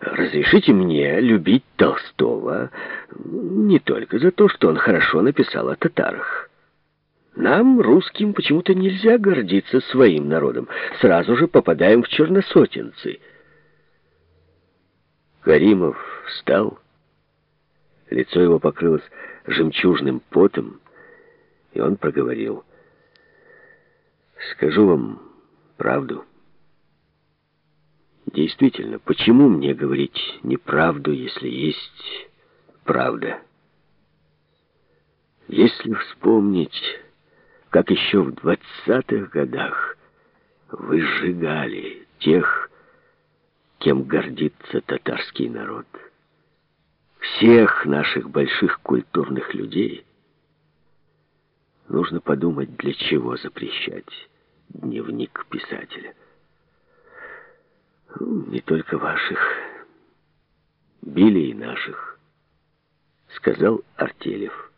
разрешите мне любить Толстого не только за то, что он хорошо написал о татарах. Нам, русским, почему-то нельзя гордиться своим народом. Сразу же попадаем в черносотенцы. Каримов встал. Лицо его покрылось жемчужным потом, и он проговорил. «Скажу вам правду». Действительно, почему мне говорить неправду, если есть правда? Если вспомнить, как еще в двадцатых годах вы сжигали тех, кем гордится татарский народ, всех наших больших культурных людей, нужно подумать, для чего запрещать дневник писателя. Не только ваших. Били и наших, сказал Артелев.